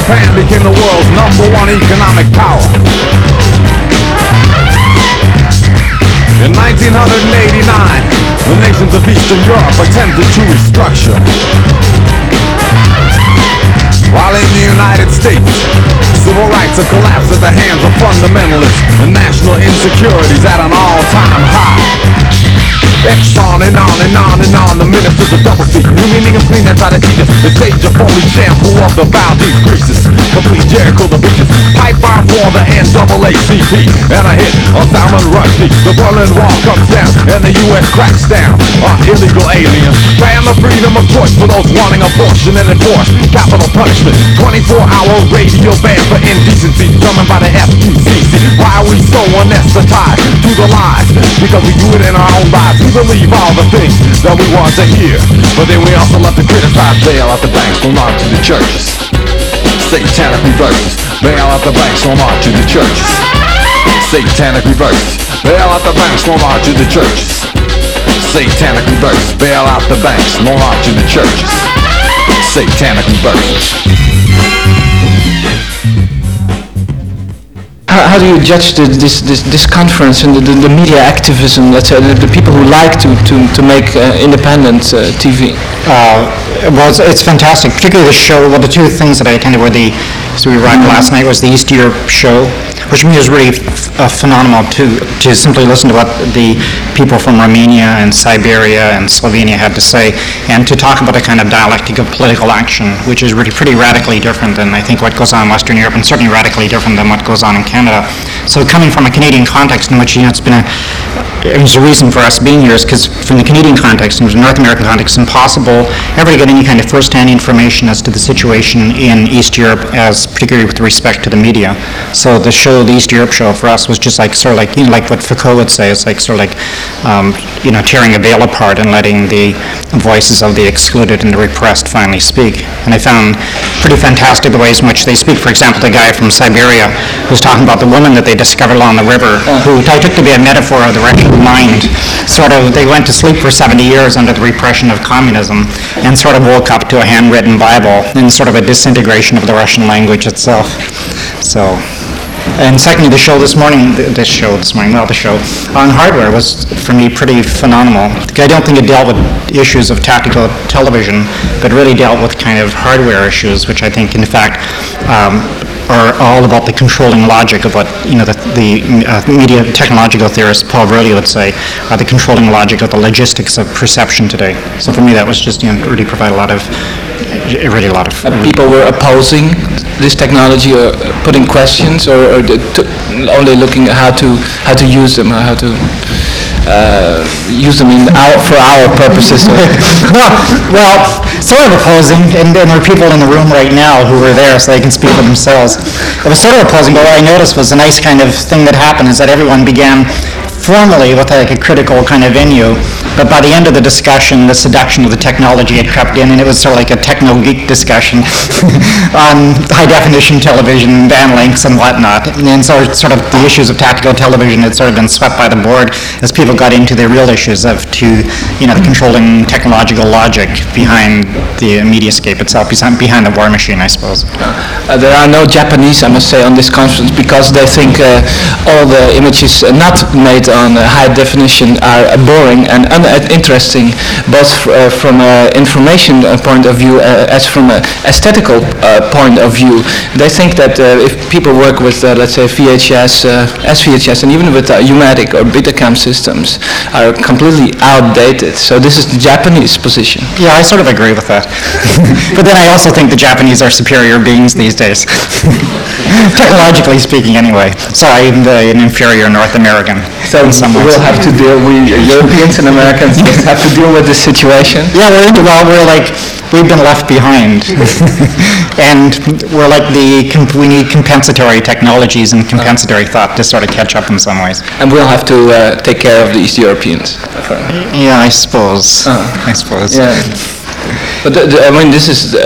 Japan became the world's number one economic power. In 1989, the nations of Eastern Europe attempted to restructure. While in the United States, civil rights have collapsed at the hands of fundamentalists and national insecurities at an all-time high. X on and on and on and on. The ministers of double speak New meaning of clean that try to teach us The stage of holy shampoo of the Valdez greases Complete Jericho the beaches. Pipe bomb for the NAACP And a hit on Salman Rushdie. The Berlin Wall comes down And the US cracks down On illegal aliens. Ban the freedom of choice For those wanting abortion and enforce Capital punishment. 24-hour radio ban for indecency. Coming by the FTCC Why are we so anesthetized to the lies? Because we do it in our own lives believe all the things that we want to hear. But then we also love to criticize. Bail out the banks, go march to the churches. Satanic reverses. Bail out the banks, go march to the churches. Satanic reverses. Bail out the banks, go march to the churches. Satanic reverses. Bail out the banks, march to the churches. Satanic reverses How, how do you judge the, this, this, this conference and the, the, the media activism, let's say, the, the people who like to, to, to make uh, independent uh, TV? Uh, well, it's, it's fantastic, particularly the show. Well, the two things that I attended were the, so we arrived last night, was the East Europe show, which me was really uh, phenomenal to, to simply listen to what the people from Romania and Siberia and Slovenia had to say, and to talk about a kind of dialectic of political action, which is really pretty radically different than I think what goes on in Western Europe, and certainly radically different than what goes on in Canada. So coming from a Canadian context in which, you know, it's been a, it was a reason for us being here is because from the Canadian context and the North American context, it's impossible ever to get any kind of first-hand information as to the situation in East Europe, as particularly with respect to the media. So the show, the East Europe show, for us was just like sort of like you know, like what Foucault would say. It's like sort of like um, you know tearing a veil apart and letting the voices of the excluded and the repressed finally speak. And I found pretty fantastic the ways in which they speak. For example, the guy from Siberia who's talking about the woman that they discovered along the river, who I took to be a metaphor of the Russian mind. Sort of, they went to sleep for 70 years under the repression of communism and sort of woke up to a handwritten Bible and sort of a disintegration of the Russian language itself. So, and secondly, the show this morning, this show this morning, well, the show on hardware was, for me, pretty phenomenal. I don't think it dealt with issues of tactical television, but really dealt with kind of hardware issues, which I think, in fact, um, are all about the controlling logic of what, you know, the, the uh, media technological theorist Paul Virilio would say, are the controlling logic of the logistics of perception today. So for me, that was just, you know, really provide a lot of, really a lot of... People were opposing this technology or uh, putting questions or, or only looking at how to, how to use them, how to uh, use them in our, for our purposes. well, sort of opposing, and, and there are people in the room right now who were there, so they can speak for themselves. It was sort of opposing, but what I noticed was a nice kind of thing that happened is that everyone began formally with like a critical kind of venue, but by the end of the discussion, the seduction of the technology had crept in, and it was sort of like a techno-geek discussion on high-definition television, band links and whatnot. And so sort of the issues of tactical television had sort of been swept by the board as people got into the real issues of to, you know, the controlling technological logic behind the mediascape itself, behind the war machine, I suppose. Uh, there are no Japanese, I must say, on this conference because they think uh, all the images not made on high definition are boring and uninteresting, both uh, from an information uh, point of view uh, as from an aesthetical point of view. They think that if people work with, let's say, VHS, SVHS, and even with uh, Umatic or Betacam systems, are completely outdated. So this is the Japanese position. Yeah, I sort of agree with that. But then I also think the Japanese are superior beings these days. Technologically speaking, anyway. Sorry, I'm the- an inferior North American So in some ways. we'll have to deal, we Europeans and Americans just have to deal with this situation. Yeah, we're, well, we're like, we've been left behind. And we're like the, we need compensatory technologies and compensatory thought to sort of catch up in some ways. And we'll have to uh, take care of the East Europeans. Yeah, I suppose. I suppose. Yeah. But the- the- I mean, this is, uh,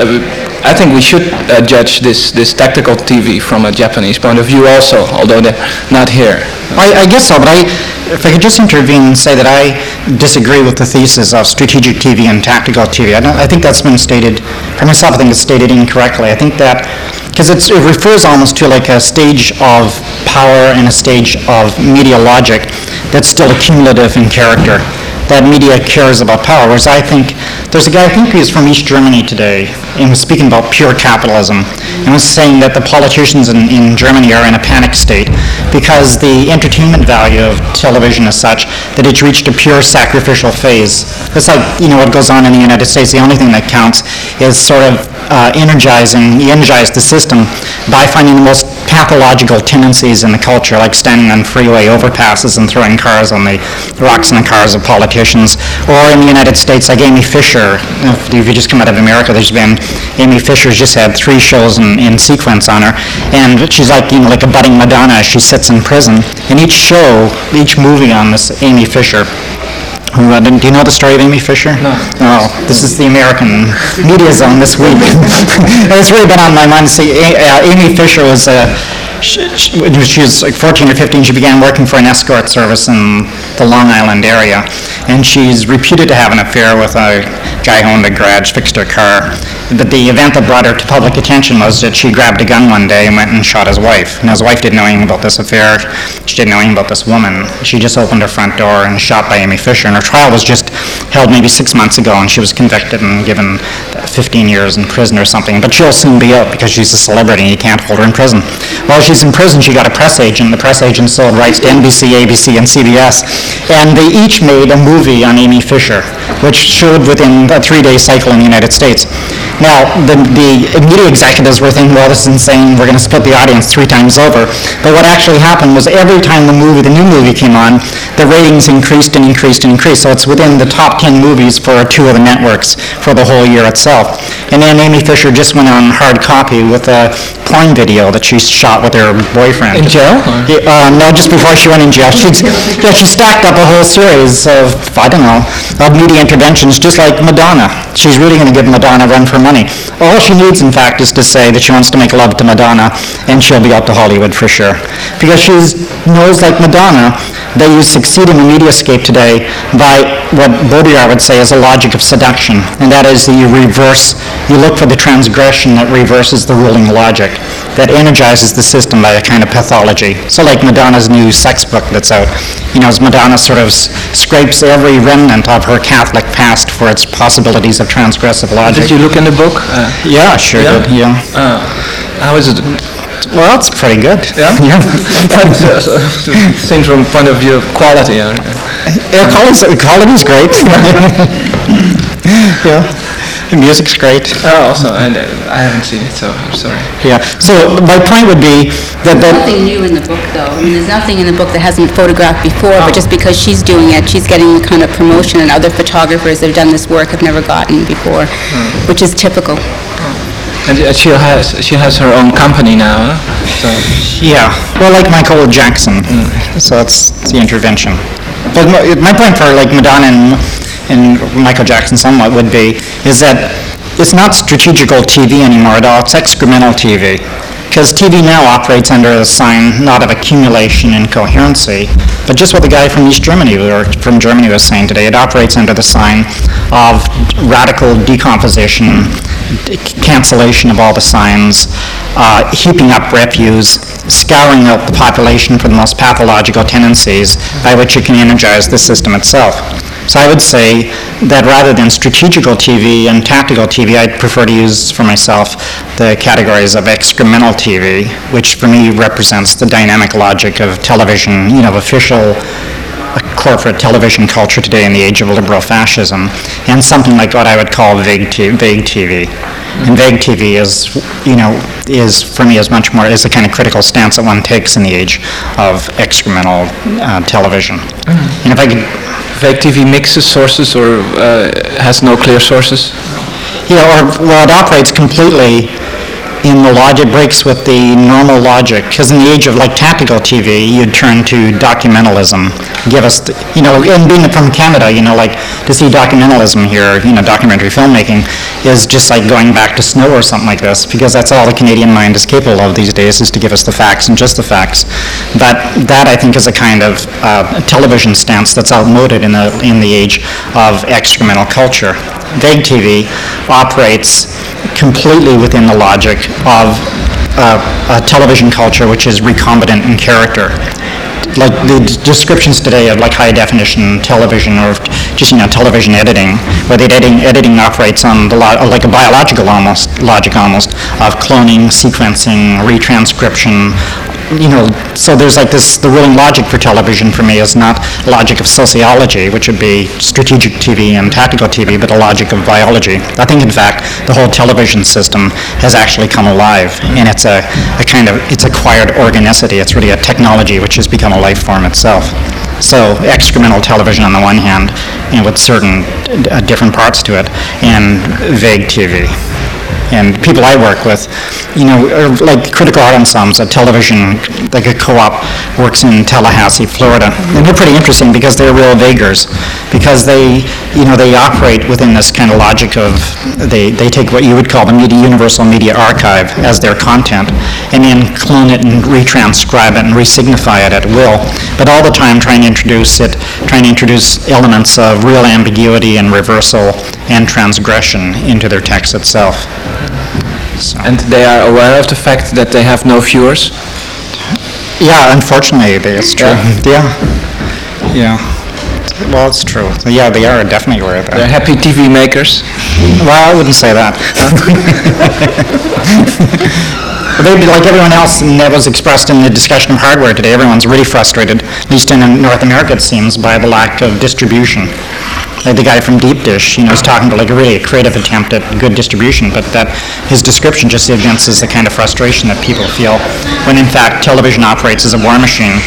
I think we should uh, judge this, this tactical TV from a Japanese point of view also, although they're not here. I, I guess so, but I, if I could just intervene and say that I disagree with the thesis of strategic TV and tactical TV. I I think that's been stated, for myself, I think it's stated incorrectly. I think that, because it refers almost to like a stage of power and a stage of media logic that's still accumulative in character that media cares about power, whereas I think, there's a guy, I think he was from East Germany today, and was speaking about pure capitalism, and was saying that the politicians in, in Germany are in a panic state because the entertainment value of television is such that it's reached a pure sacrificial phase. It's like, you know, what goes on in the United States, the only thing that counts is sort of uh, energizing, energize the system by finding the most pathological tendencies in the culture, like standing on freeway overpasses and throwing cars on the rocks in the cars of politicians. Or in the United States, like Amy Fisher, if you just come out of America, there's been, Amy Fisher's just had three shows in, in sequence on her, and she's like, you know, like a budding Madonna she sits in prison. And each show, each movie on this Amy Fisher, uh, do you know the story of Amy Fisher? No. Oh, this is the American media zone this week. it's really been on my mind. See, A- uh, Amy Fisher was, uh, she, she when she was like 14 or 15, she began working for an escort service in the Long Island area, and she's reputed to have an affair with a guy who owned a garage, fixed her car. But the event that brought her to public attention was that she grabbed a gun one day and went and shot his wife. And his wife didn't know anything about this affair. She didn't know anything about this woman. She just opened her front door and shot by Amy Fisher. And her trial was just held maybe six months ago, and she was convicted and given 15 years in prison or something. But she'll soon be out because she's a celebrity and you can't hold her in prison. While she's in prison, she got a press agent. The press agent sold rights to NBC, ABC, and CBS. And they each made a movie on Amy Fisher, which showed within a three-day cycle in the United States. Now, the, the media executives were thinking, well, this is insane, we're going to split the audience three times over. But what actually happened was every time the movie, the new movie came on, the ratings increased and increased and increased. So it's within the top 10 movies for two of the networks for the whole year itself. And then Amy Fisher just went on hard copy with a porn video that she shot with her boyfriend. In jail. Uh, no, just before she went in jail. She's, yeah, she stacked up a whole series of, I don't know, of media interventions, just like Madonna. She's really going to give Madonna a run for money. All she needs, in fact, is to say that she wants to make love to Madonna, and she'll be up to Hollywood for sure. Because she knows, like Madonna, that you succeed in the mediascape today by what Baudrillard would say is a logic of seduction, and that is that you reverse, you look for the transgression that reverses the ruling logic, that energizes the system by a kind of pathology. So like Madonna's new sex book that's out, you know, as Madonna sort of s- scrapes every remnant of her Catholic past for its possibilities of transgressive logic. Did you look in the book? Uh, Yeah, sure Yeah? did, yeah. uh, How is it? Well, it's pretty good. Yeah? Yeah. Seen from point of view of quality. uh, Yeah, quality's, is great. Yeah, the music's great. Oh, also, and uh, I haven't seen it, so I'm sorry. Yeah, so my point would be that, that, Nothing new in the book, though. I mean, there's nothing in the book that hasn't been photographed before, but just because she's doing it, she's getting the kind of promotion and other photographers that have done this work have never gotten before, which is typical. And uh, she has, she has her own company now, huh? so... yeah, well, like Michael Jackson, so that's the intervention. But my my point for like Madonna and, and Michael Jackson somewhat would be, is that it's not strategical TV anymore at all, it's excremental TV. Because TV now operates under a sign not of accumulation and coherency, but just what the guy from East Germany or from Germany was saying today, it operates under the sign of radical decomposition, cancellation of all the signs, uh, heaping up refuse, scouring out the population for the most pathological tendencies by which you can energize the system itself. So I would say that rather than strategical TV and tactical TV, I'd prefer to use for myself the categories of excremental TV, which for me represents the dynamic logic of television, you know, official uh, corporate television culture today in the age of liberal fascism, and something like what I would call vague t- vague TV. And vague TV is, you know, is, for me, is much more, is the kind of critical stance that one takes in the age of excremental uh, television. And if I could Fake TV mixes sources or uh, has no clear sources? Yeah, or, well, it operates completely in the logic, breaks with the normal logic, because in the age of like tactical TV, you'd turn to documentalism. Give us, the- you know, and being from Canada, you know, like, to see documentalism here, you know, documentary filmmaking, is just like going back to snow or something like this, because that's all the Canadian mind is capable of these days, is to give us the facts and just the facts. But that, I think, is a kind of uh, television stance that's outmoded in the, in the age of excremental culture. Vague TV operates completely within the logic of uh, a television culture which is recombinant in character. Like the descriptions today of like high definition television or just, you know, television editing, where the editing, editing operates on the, lo- like a biological almost, logic almost, of cloning, sequencing, retranscription, you know, so there's like this, the ruling logic for television for me is not logic of sociology, which would be strategic TV and tactical TV, but a logic of biology. I think, in fact, the whole television system has actually come alive, and it's a, a kind of, it's acquired organicity. It's really a technology which has become a life form itself. So excremental television on the one hand, and with certain uh, different parts to it, and vague TV and people I work with, you know, like Critical Art Ensembles, a television, like a co-op, works in Tallahassee, Florida. And they're pretty interesting because they're real vaguers, because they, you know, they operate within this kind of logic of, they, they take what you would call the media, universal media archive as their content, and then clone it and retranscribe it and resignify it at will, but all the time trying to introduce it, trying to introduce elements of real ambiguity and reversal and transgression into their text itself. And they are aware of the fact that they have no viewers? Yeah, unfortunately, it's true. Yeah. Yeah. Well, it's true. Yeah, they are definitely aware of that. They're happy TV makers? Well, I wouldn't say that. They'd be like everyone else, and that was expressed in the discussion of hardware today. Everyone's really frustrated, at least in North America, it seems, by the lack of distribution. Like the guy from Deep Dish, you know, is talking to like a really creative attempt at good distribution, but that his description just evinces the kind of frustration that people feel when in fact television operates as a war machine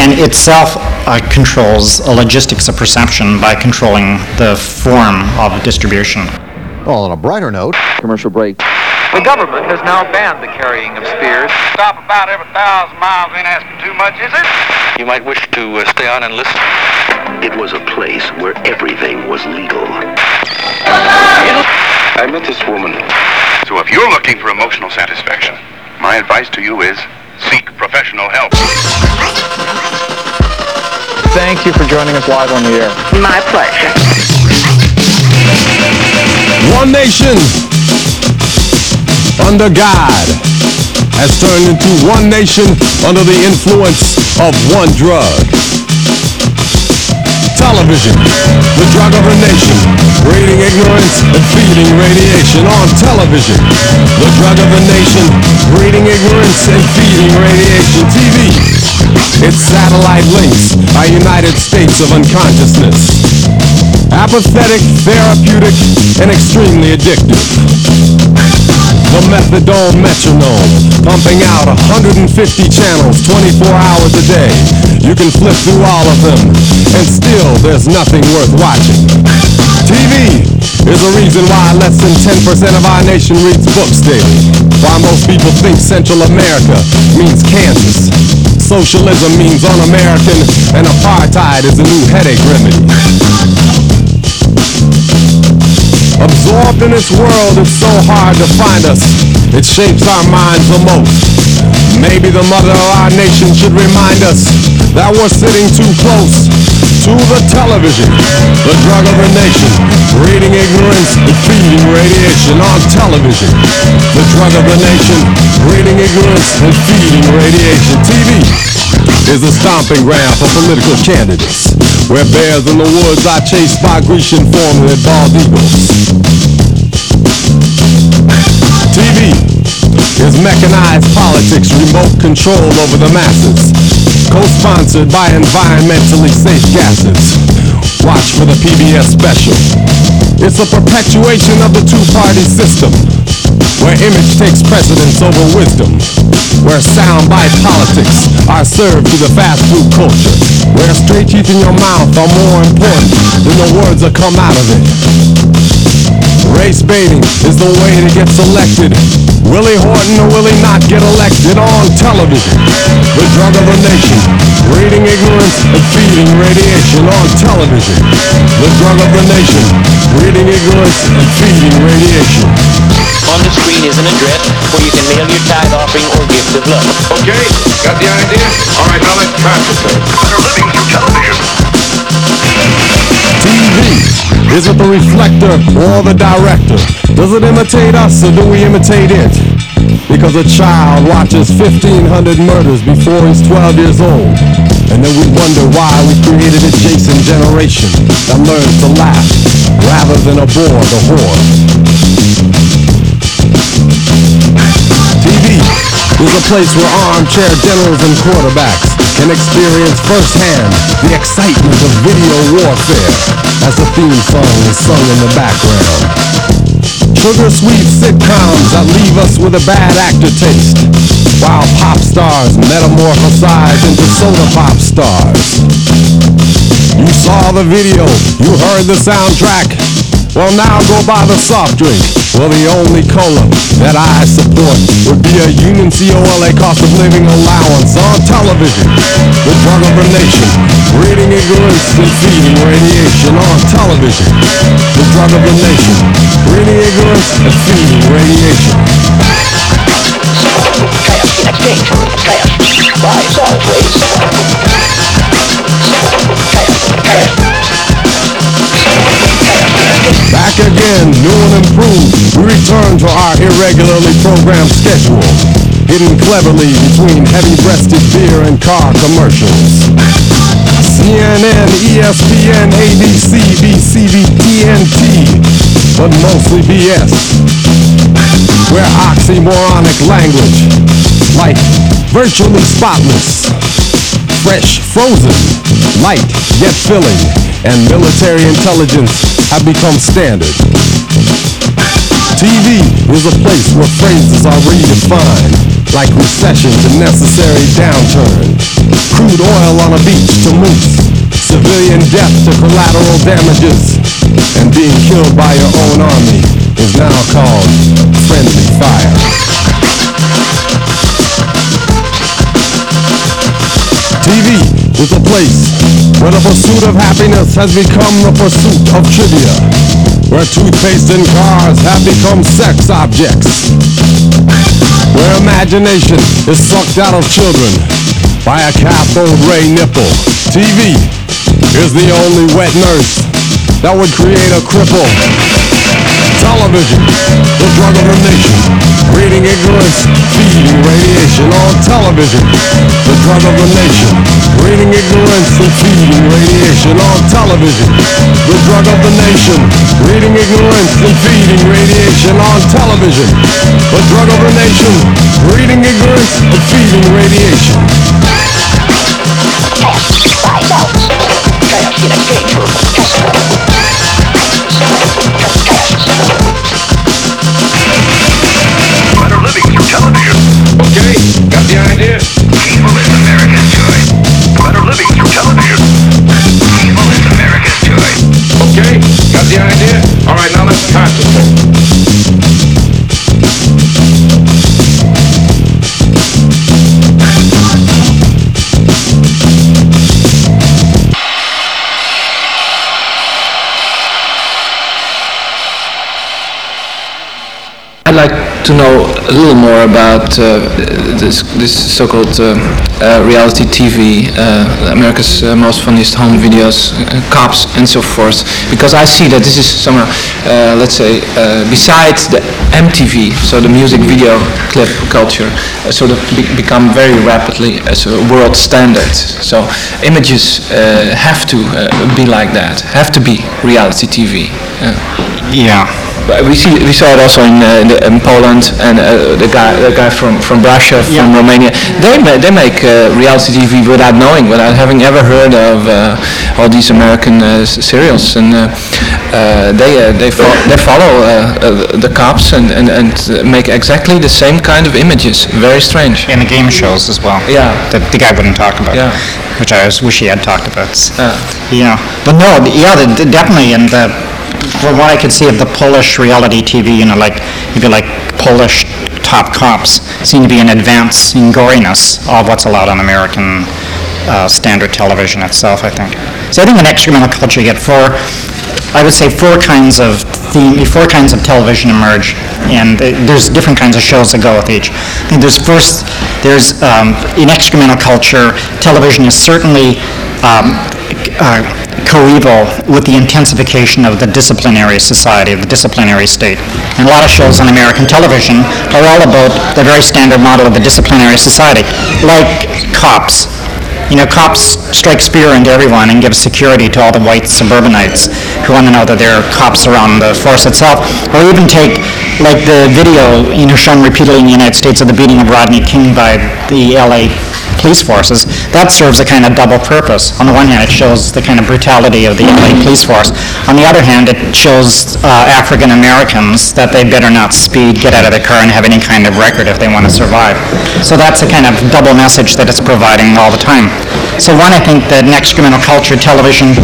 and itself uh, controls a logistics of perception by controlling the form of distribution. Well, on a brighter note, Commercial break. The government has now banned the carrying of spears. Stop about every thousand miles ain't asking too much, is it? You might wish to uh, stay on and listen. It was a place where everything was legal. I met this woman. So if you're looking for emotional satisfaction, my advice to you is seek professional help. Thank you for joining us live on the air. My pleasure. One nation under God has turned into one nation under the influence of one drug. Television, the drug of a nation, breeding ignorance and feeding radiation on television. The drug of a nation, breeding ignorance and feeding radiation. TV, its satellite links are United States of unconsciousness. Apathetic, therapeutic, and extremely addictive. The methadone metronome, pumping out 150 channels 24 hours a day. You can flip through all of them, and still there's nothing worth watching. TV is the reason why less than 10% of our nation reads books daily. Why most people think Central America means Kansas. Socialism means un-American, and apartheid is a new headache remedy. Absorbed in this world, it's so hard to find us. It shapes our minds the most. Maybe the mother of our nation should remind us that we're sitting too close to the television, the drug of the nation, breeding ignorance and feeding radiation on television. The drug of the nation, breeding ignorance and feeding radiation. TV is a stomping ground for political candidates, where bears in the woods are chased by Grecian formulated bald eagles. TV is mechanized politics, remote control over the masses, co-sponsored by environmentally safe gases. Watch for the PBS special. It's a perpetuation of the two-party system, where image takes precedence over wisdom, where soundbite politics are served to the fast food culture, where straight teeth in your mouth are more important than the words that come out of it. Race baiting is the way to get selected Willie Horton or will he not get elected on television? The drug of the nation, breeding ignorance and feeding radiation on television. The drug of the nation, breeding ignorance and feeding radiation. On the screen is an address where you can mail your tithe offering or gift of love. Okay, got the idea? All right, now let's concentrate. Better living through television. TV, is it the reflector or the director? Does it imitate us or do we imitate it? Because a child watches 1,500 murders before he's 12 years old. And then we wonder why we created a Jason generation that learns to laugh rather than abhor the horror. Is a place where armchair generals and quarterbacks can experience firsthand the excitement of video warfare as the theme song is sung in the background. Sugar sweet sitcoms that leave us with a bad actor taste, while pop stars metamorphosize into soda pop stars. You saw the video, you heard the soundtrack. Well, now go buy the soft drink. Well, the only cola that I support would be a Union COLA cost of living allowance on television. The drug of the nation, breeding ignorance and feeding radiation on television. The drug of the nation, breeding ignorance and feeding radiation. Exchange cash. Buy, sell, Cash, Back again, new and improved, we return to our irregularly programmed schedule, hidden cleverly between heavy-breasted beer and car commercials. CNN, ESPN, ABC, BCB, TNT, but mostly BS. Where oxymoronic language, like virtually spotless, fresh, frozen, light yet filling, and military intelligence have become standard. TV is a place where phrases are redefined, like recession to necessary downturn, crude oil on a beach to mousse, civilian death to collateral damages, and being killed by your own army is now called friendly fire. TV is a place where the pursuit of happiness has become the pursuit of trivia, where toothpaste and cars have become sex objects, where imagination is sucked out of children by a cathode ray nipple. TV is the only wet nurse that would create a cripple. Television, the drug of the nation, breeding ignorance, feeding radiation on television. The drug of the nation, breeding ignorance and feeding radiation on television. The drug of the nation, breeding ignorance and feeding radiation on television. The drug of the nation, breeding ignorance and feeding radiation. Better living through television. Okay, got the idea? Living through television. To know a little more about uh, this, this so-called uh, uh, reality TV, America's most funniest home videos, cops and so forth, because I see that this is somehow, let's say, besides the MTV, so the music video clip culture, sort of be- become very rapidly as a world standard. So images have to be like that, have to be reality TV. Uh, Yeah. We see we saw it also in, uh, in, the, in Poland and uh, the guy the guy from from Russia from Yeah. Romania they ma- they make uh, reality TV without knowing without having ever heard of uh, all these American uh, serials and uh, uh, they uh, they, fo- they follow uh, uh, the cops and and, and make exactly the same kind of images very strange And the game shows as well. Yeah. That the guy wouldn't talk about. Yeah. Which I wish he had talked about. Yeah. Yeah. But no, yeah, definitely, and the, from what I could see of the Polish reality TV, you know, like, if you like Polish over-the-top cops seem to be an advance in goriness of what's allowed on American uh, standard television itself, I think. So I think in excremental culture, you get four, I would say four kinds of theme, four kinds of television emerge, and uh, there's different kinds of shows that go with each. I think there's first, there's, um, in excremental culture, television is certainly um, uh, coeval with the intensification of the disciplinary society, of the disciplinary state. And a lot of shows on American television are all about the very standard model of the disciplinary society, like Cops. You know, cops strike spear into everyone and give security to all the white suburbanites who want to know that there are cops around the force itself. Or even take, like, the video, you know, shown repeatedly in the United States of the beating of Rodney King by the LA police forces, that serves a kind of double purpose. On the one hand, it shows the kind of brutality of the LA police force. On the other hand, it shows uh, African Americans that they better not speed, get out of the car, and have any kind of record if they want to survive. So that's a kind of double message that it's providing all the time. So one, I think that in excremental culture, television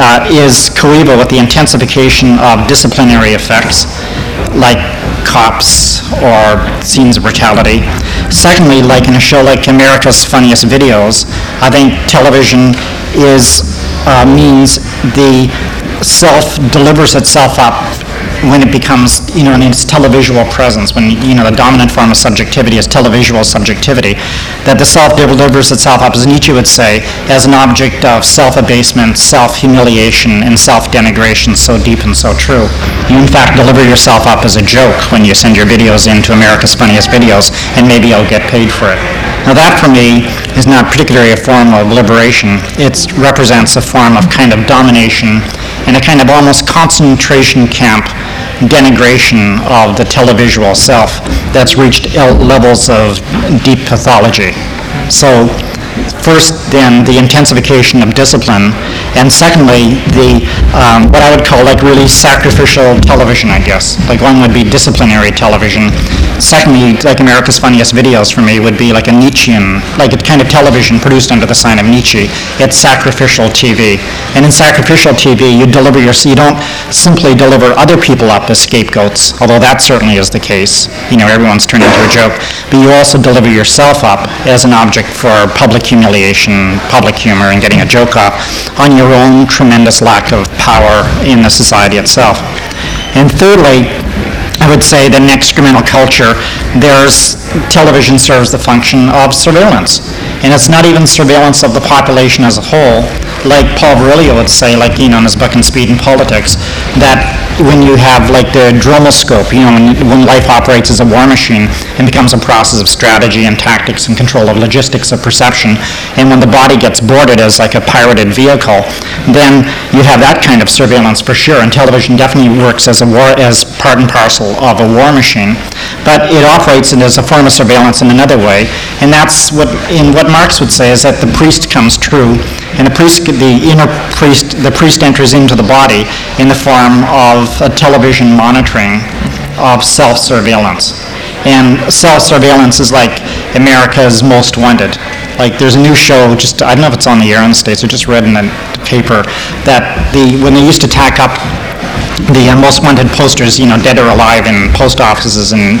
uh, is coeval with the intensification of disciplinary effects, like cops or scenes of brutality. Secondly, like in a show like America's Funniest Videos, I think television is, uh, means the self delivers itself up when it becomes, you know, in its televisual presence, when, you know, the dominant form of subjectivity is televisual subjectivity, that the self delivers itself up, as Nietzsche would say, as an object of self-abasement, self-humiliation, and self-denigration so deep and so true. You, in fact, deliver yourself up as a joke when you send your videos into America's Funniest Videos, and maybe you'll get paid for it. Now, that, for me, is not particularly a form of liberation. It represents a form of kind of domination and a kind of almost concentration camp denigration of the televisual self that's reached el- levels of deep pathology. So, first, then, the intensification of discipline, and secondly, the, um, what I would call like really sacrificial television, I guess. Like one would be disciplinary television. Secondly, like America's Funniest Videos for me would be like a Nietzschean, like a kind of television produced under the sign of Nietzsche. It's sacrificial TV. And in sacrificial TV, you deliver your, you don't simply deliver other people up as scapegoats, although that certainly is the case. You know, everyone's turned into a joke. But you also deliver yourself up as an object for public humiliation, public humor, and getting a joke off on your own tremendous lack of power in the society itself. And thirdly, I would say that in excremental culture, there's, television serves the function of surveillance. And it's not even surveillance of the population as a whole, like Paul Virilio would say, like, you know, in his book Speed and Politics, that when you have like the dromoscope, you know, when, when life operates as a war machine and becomes a process of strategy and tactics and control of logistics of perception, and when the body gets boarded as like a pirated vehicle, then you have that kind of surveillance for sure. And television definitely works as a war, as part and parcel of a war machine, but it operates as a form of surveillance in another way. And that's what, in what Marx would say is that the priest comes true, and the priest, the inner priest, the priest enters into the body in the form of a television monitoring of self-surveillance. And self-surveillance is like America's Most Wanted. Like, there's a new show, just, I don't know if it's on the air in the States, I just read in the paper, that the, when they used to tack up the uh, most wanted posters, you know, dead or alive in post offices in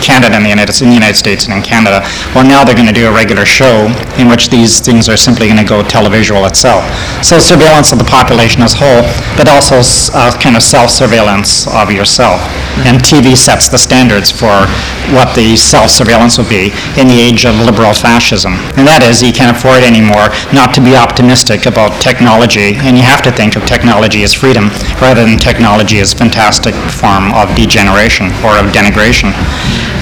Canada and the United, in the United States and in Canada. Well, now they're going to do a regular show in which these things are simply going to go televisual itself. So surveillance of the population as a whole, but also uh, kind of self-surveillance of yourself. And TV sets the standards for what the self-surveillance will be in the age of liberal fascism. And that is, you can't afford anymore not to be optimistic about technology, and you have to think of technology as freedom rather than technology as fantastic form of degeneration or of denigration.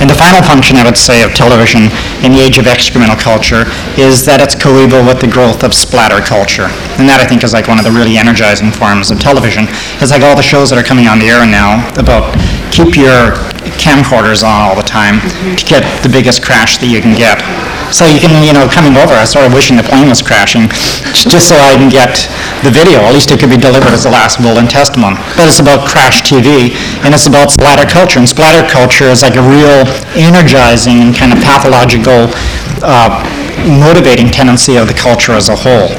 And the final function, I would say, of television in the age of excremental culture is that it's coeval with the growth of splatter culture. And that, I think, is like one of the really energizing forms of television. It's like all the shows that are coming on the air now about keep your camcorders on all the time to get the biggest crash that you can get. So you can, you know, coming over, I started wishing the plane was crashing, just so I can get the video. At least it could be delivered as the last will and testament. But it's about crash TV, and it's about splatter culture. And splatter culture is like a real energizing, and kind of pathological, uh, motivating tendency of the culture as a whole.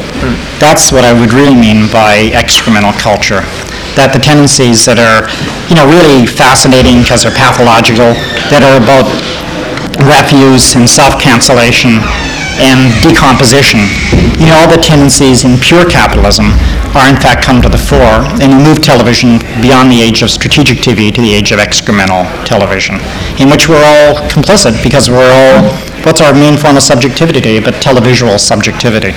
That's what I would really mean by excremental culture that the tendencies that are, you know, really fascinating because they're pathological, that are about refuse and self-cancellation and decomposition. You know, all the tendencies in pure capitalism are in fact come to the fore, and you move television beyond the age of strategic TV to the age of excremental television, in which we're all complicit because we're all, what's our main form of subjectivity today but televisual subjectivity?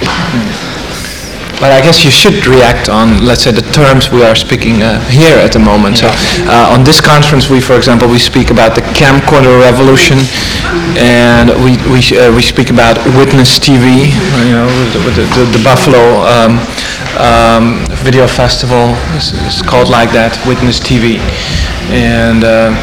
But I guess you should react on, let's say, the terms we are speaking uh, here at the moment. So uh, on this conference, we, for example, we speak about the camcorder revolution, and we we uh, we speak about Witness TV, you know, with the, the, the Buffalo um, um, Video Festival is, is called like that, Witness TV, and. Uh,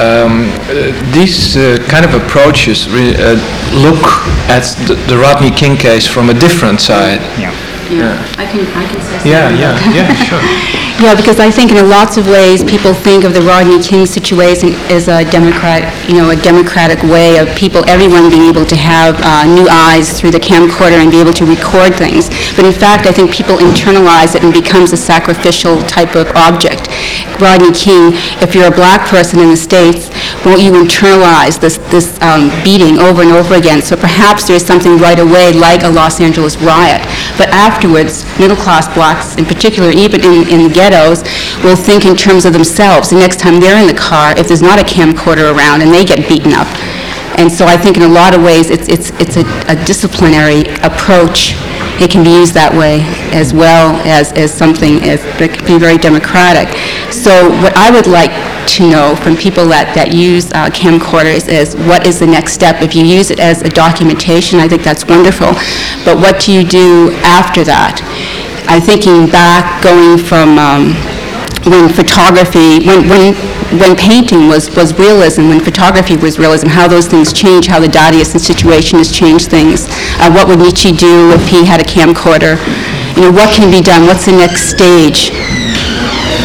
um, uh, these uh, kind of approaches re- uh, look at the, the Rodney King case from a different side. Yeah. Yeah, I can, I can say something Yeah, about yeah, that. yeah, sure. Yeah, because I think in lots of ways, people think of the Rodney King situation as a democrat, you know, a democratic way of people, everyone being able to have uh, new eyes through the camcorder and be able to record things. But in fact, I think people internalize it and becomes a sacrificial type of object. Rodney King, if you're a black person in the States, won't you internalize this, this um, beating over and over again? So perhaps there's something right away like a Los Angeles riot. But afterwards, middle-class blacks in particular, even in, in ghettos, will think in terms of themselves. The next time they're in the car, if there's not a camcorder around and they get beaten up. And so I think in a lot of ways, it's, it's, it's a a disciplinary approach. It can be used that way as well as, as something, as, it can be very democratic. So what I would like to know from people that, that use uh, camcorders is what is the next step? If you use it as a documentation, I think that's wonderful, but what do you do after that? I'm thinking back, going from, um, when photography, when, when, when painting was, was realism, when photography was realism, how those things change, how the Dadaist situation has changed things. Uh, what would Nietzsche do if he had a camcorder? You know, what can be done? What's the next stage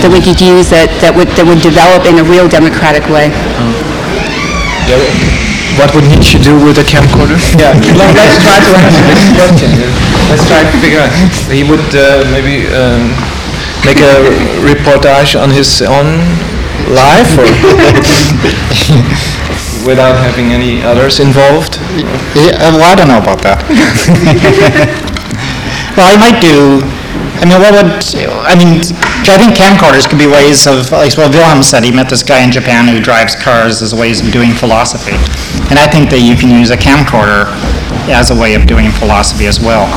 that we could use that, that would, that would develop in a real democratic way? Yeah, What would Nietzsche do with a camcorder? Yeah, let's try to answer this question. Let's try to figure out. He would uh, maybe um, make a reportage on his own life or without having any others involved? Yeah, uh, well, I don't know about that. Well, I might do, I mean, what would, I mean, I think camcorders could be ways of, like, well, Wilhelm said, he met this guy in Japan who drives cars as ways of doing philosophy. And I think that you can use a camcorder as a way of doing philosophy as well.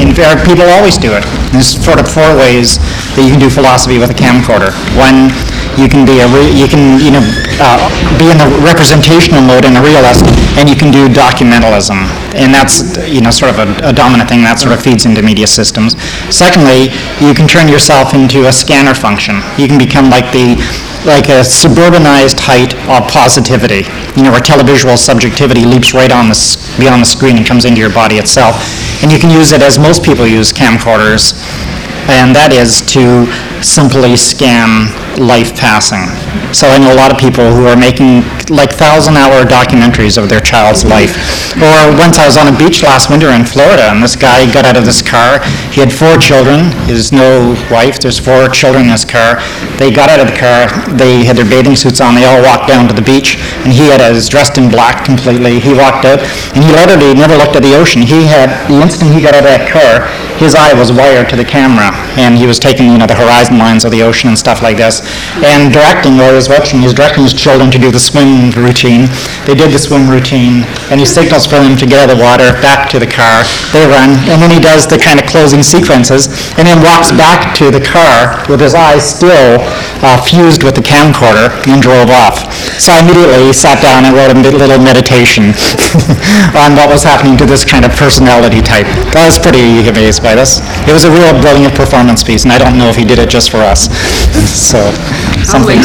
In fact, people always do it. There's sort of four ways that you can do philosophy with a camcorder. One, you can be a, re- you can, you know, uh, be in the representational mode and a realist, and you can do documentalism. And that's, you know, sort of a a dominant thing, that sort of feeds into media systems. Secondly, you can turn yourself into a scanner function. You can become like the, like a suburbanized height of positivity, you know, where televisual subjectivity leaps right on the, beyond the screen and comes into your body itself. And you can use it as most people use camcorders, and that is to simply scan life passing. So I know a lot of people who are making like thousand-hour documentaries of their child's life. Or once I was on a beach last winter in Florida, and this guy got out of this car. He had four children, his no wife, there's four children in his car. They got out of the car, they had their bathing suits on, they all walked down to the beach, and he had, was dressed in black completely. He walked out, and he literally never looked at the ocean. He had, the instant he got out of that car, his eye was wired to the camera, and he was taking, you know, the horizon lines of the ocean and stuff like this. And directing, while he was watching, he was directing his children to do the swim routine. They did the swim routine, and he signals for them to get out of the water, back to the car. They run, and then he does the kind of closing sequences, and then walks back to the car with his eyes still uh, fused with the camcorder, and drove off. So I immediately sat down and wrote a little meditation on what was happening to this kind of personality type. I was pretty amazed by this. It was a real brilliant performance piece, and I don't know if he did it just for us. So, something,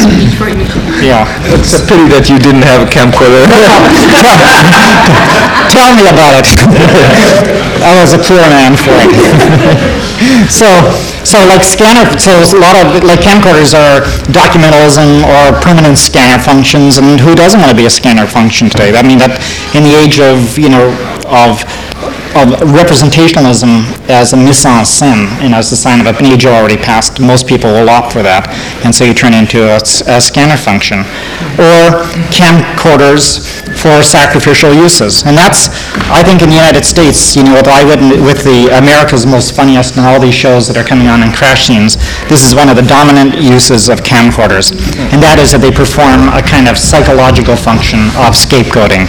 yeah. It's a pity that you didn't have a camcorder. Tell me about it. I was a poor man for it. So, so like scanner, so a lot of, like camcorders are documentalism or permanent scanner functions, and who doesn't want to be a scanner function today? I mean, that, in the age of, you know, of of representationalism as a mise en scène, know, as a sign of an age already past. Most people will opt for that, and so you turn into a scanner function. Or camcorders for sacrificial uses. And that's, I think in the United States, you know, with with the America's Most Funniest and all these shows that are coming on in crash scenes, this is one of the dominant uses of camcorders. And that is that they perform a kind of psychological function of scapegoating.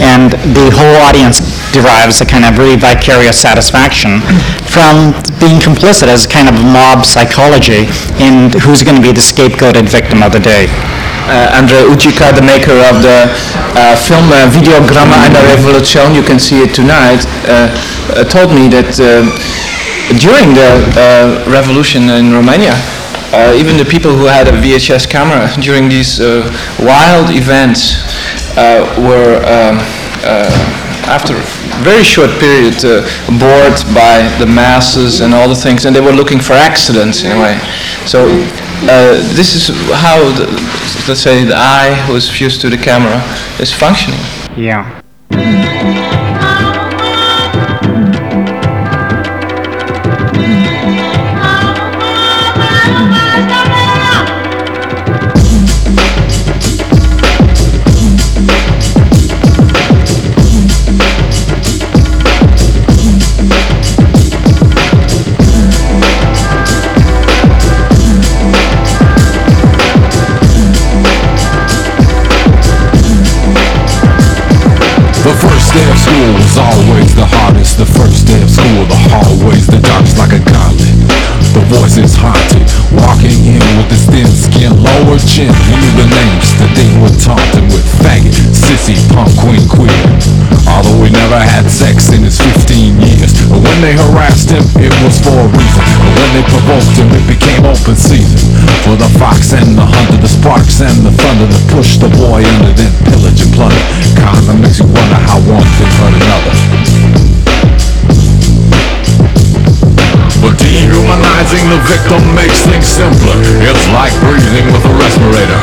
And the whole audience derives a kind of really vicarious satisfaction from being complicit as kind of mob psychology in who's going to be the scapegoated victim of the day. uh, Ujica, the maker of the uh, film uh, Videogramme einer Revolution, you can see it tonight, uh, uh, told me that uh, during the uh, revolution in Romania, even the people who had a VHS camera during these wild events were, um, uh, after a very short period, uh, bored by the masses and all the things, and they were looking for accidents in a way. So uh, this is how, the, let's say, the eye who is fused to the camera is functioning. Yeah. Him, it was for a reason. But when they provoked him, it became open season. For the fox and the hunter, the sparks and the thunder that pushed the boy under, then pillage and plunder. Kinda makes you wonder how one can hurt another. Dehumanizing the victim makes things simpler. It's like breathing with a respirator.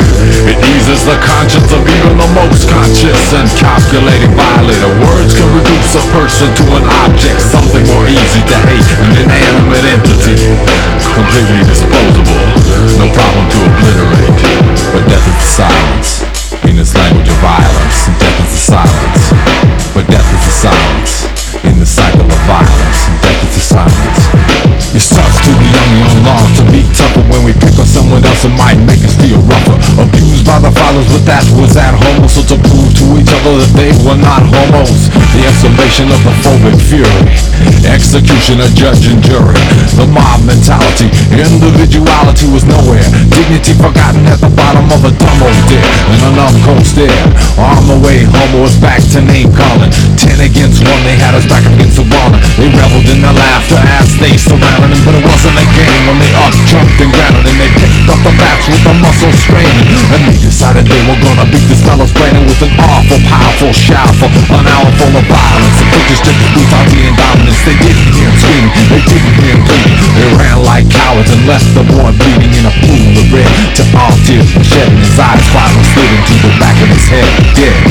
It eases the conscience of even the most conscious and calculating violator. Words can reduce a person to an object, something more easy to hate, an inanimate entity. Completely disposable, no problem to obliterate. But death is the silence, in this language of violence. Death is the silence, but death is the silence, in the cycle of violence. Silence. It sucks to be young, and long to be tougher when we pick on someone else it might make us feel rougher. Abused by the fathers, but that was at home. So to prove to each other that they were not homos. The exclamation of the phobic fury. Execution of judge and jury. The mob mentality. Individuality was nowhere. Dignity forgotten at the bottom of a dumb old dick. And a numb cold stare. On the way home was back to name calling. Ten against one, they had us back against the wall. They reveled in the laughter as they surrounded him. But it wasn't a game when they up jumped and grounded. And they picked up the bats with the muscle straining. And they decided they were gonna beat this fellow's brain with an awful, powerful shout for an hour full of violence. And this to brutality and dominance. They didn't hear him screaming. They didn't hear him bleeding. They ran like cowards and left the boy bleeding in a pool of red. To all tears were shed and his eyes finally slid into the back of his head. Dead.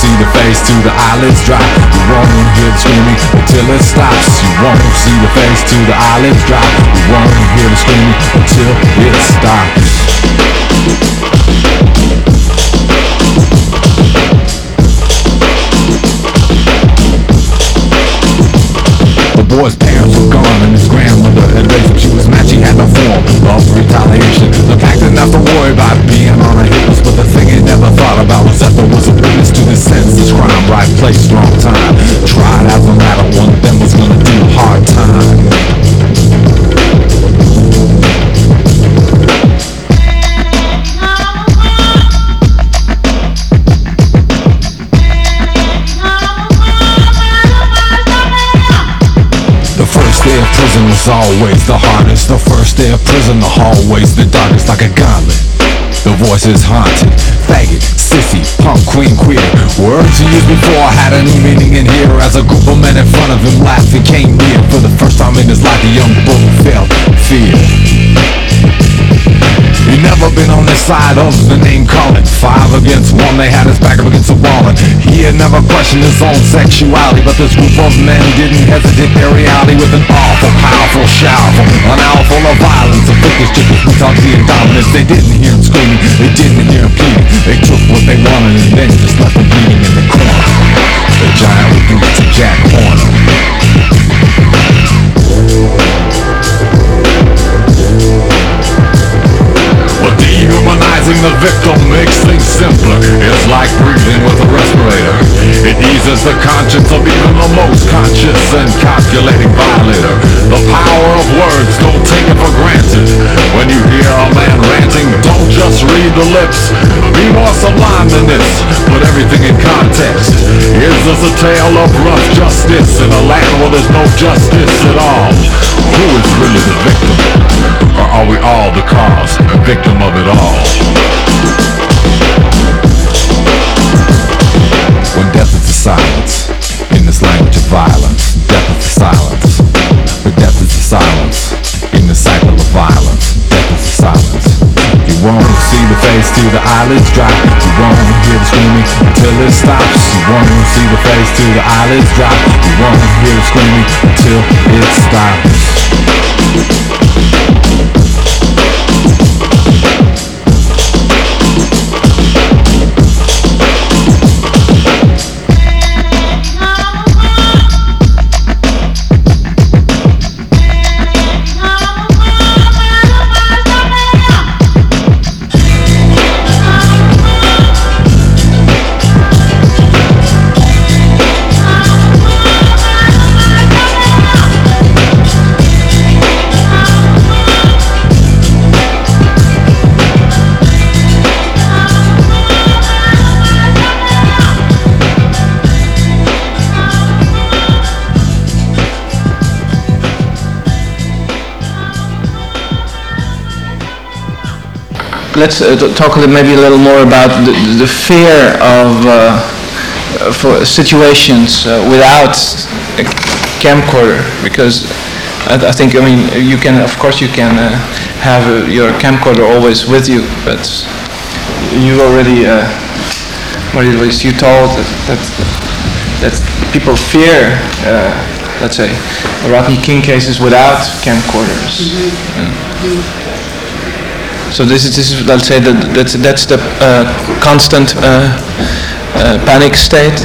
See the face till the eyelids drop. You won't hear the screaming until it stops. You won't see the face till the eyelids drop. You won't hear the screaming until it stops. The boy's parents were gone and his raised. She was mad she had no form of retaliation. The fact have to worry about being on her heels, but the thing he never thought about was that there was a witness to this senseless crime. Right place, wrong time. Tried as a matter, one of them was gonna do hard time. Prison always the hardest. The first day of prison, the hallways, the darkest like a gauntlet. The voice is haunted. Faggot, sissy, punk, queen, queer. Words he used before had a new meaning in here. As a group of men in front of him laughed came near. For the first time in his life, the young bull felt fear. He never been on this side of the name calling. Five against one, they had his back up against the wall. And he had never questioned his own sexuality. But this group of men didn't hesitate their reality with an awful, powerful shout an hour full of violence. The thickest chickens, brutality, and dominance. They didn't left him bleeding in the corner. The giant with boots to Jack Horner. But dehumanizing the victim makes things simpler. It's like breathing with a respirator. It eases the conscience of even the most conscious and calculating violator. The power of words, read the lips. Be more sublime than this. Put everything in context. Is this a tale of rough justice in a land where there's no justice at all? Who is really the victim? Or are we all the cause, A victim of it all? When death is the silence, in this language of violence, death is the silence. Till the eyelids drop. You won't hear the screaming until it stops. You won't see the face till the eyelids drop. You won't hear the screaming until it stops. Let's uh, talk a little, maybe a little more about the, the fear of uh, for situations uh, without a camcorder, because I, I think I mean you can of course you can uh, have uh, your camcorder always with you, but you already uh, what it was you told that that, that people fear. Uh, Let's say Rodney King cases without camcorders. So this is, this is, let's say, that that's, that's the uh, constant uh, uh, panic state?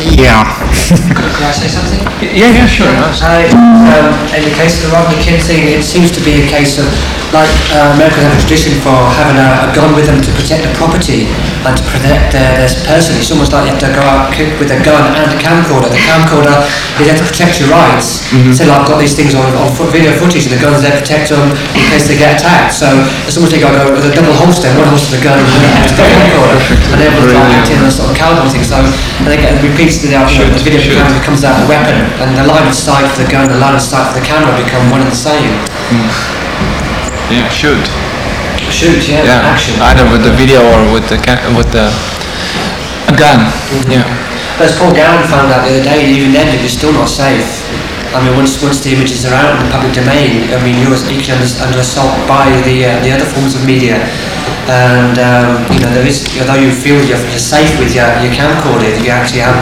Yeah. Can I say something? Yeah, yeah, sure. I, um, in the case of the Rodney King thing, it seems to be a case of, like, uh, Americans have a tradition for having a, a gun with them to protect the property and to protect their, their person. It's almost like you have to go out with a gun and a camcorder. The camcorder is there to protect your rights. So, like, I've got these things on, on foot, video footage, and the gun's there to protect them in case they get attacked. So, it's almost like you got to go with a double holster, one holster the gun and the camcorder, and everyone's like acting on a sort of cowboy thing. So, and they get repeats to the, you know, the video becomes, becomes that weapon, and the line of sight for the gun, the line of sight for the camera become one and the same. Yeah, should. Shoot, yeah, Yeah, action. either with the video or with the, ca- with the, a gun, yeah. But as Paul Gowan found out the other day, even then it was still not safe. I mean, once once the images are out in the public domain, I mean, you're equally under, under assault by the uh, the other forms of media. And um, you know, there is, although you feel you're, safe with your, your camcorder, you actually have